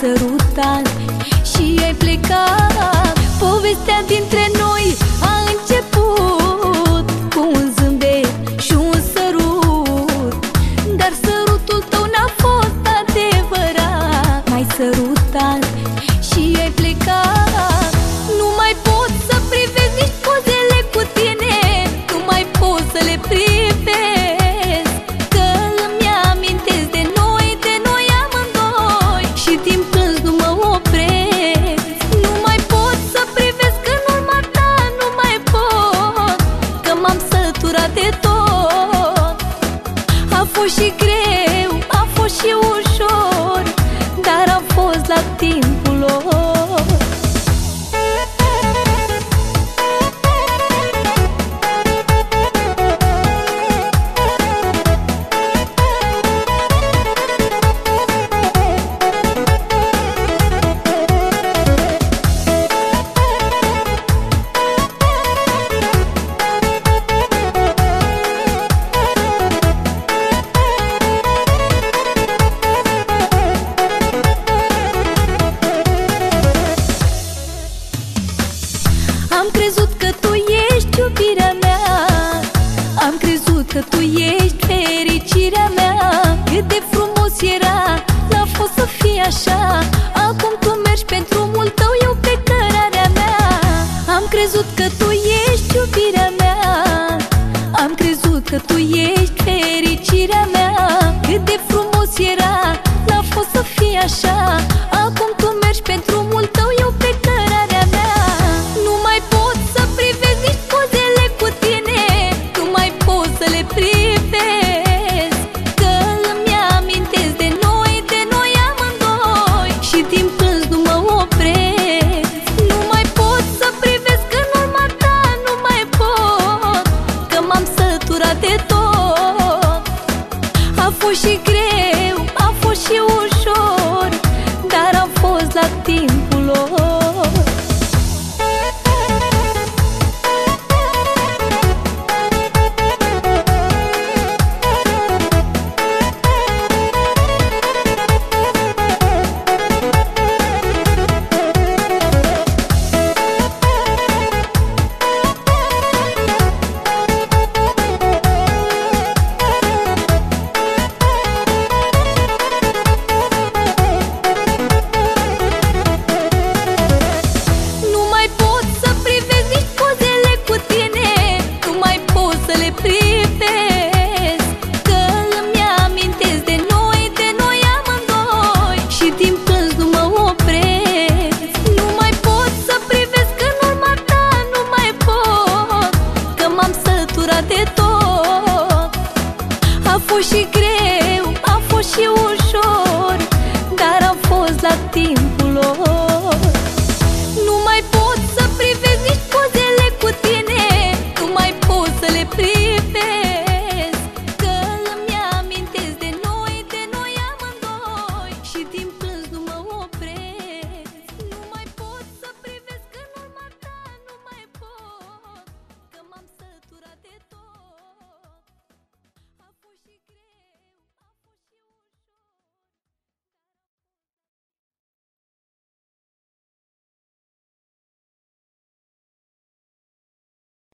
sărutat și ai plecat. Povestea dintre noi a început Cu un zâmbet și un sărut Dar sărutul tău n-a fost adevărat. Mai sărutat și ai plecat. Tu ești fericirea mea. Cât de frumos era N-a fost să fie așa. Acum tu mergi pe drumul tău Eu pe cărarea mea. Am crezut că tu ești iubirea mea. Am crezut că tu ești fericirea mea. Cât de frumos era N-a fost să fie așa. preț. Nu mai pot să privesc în urma ta Nu mai pot Că m-am săturat de tot. she can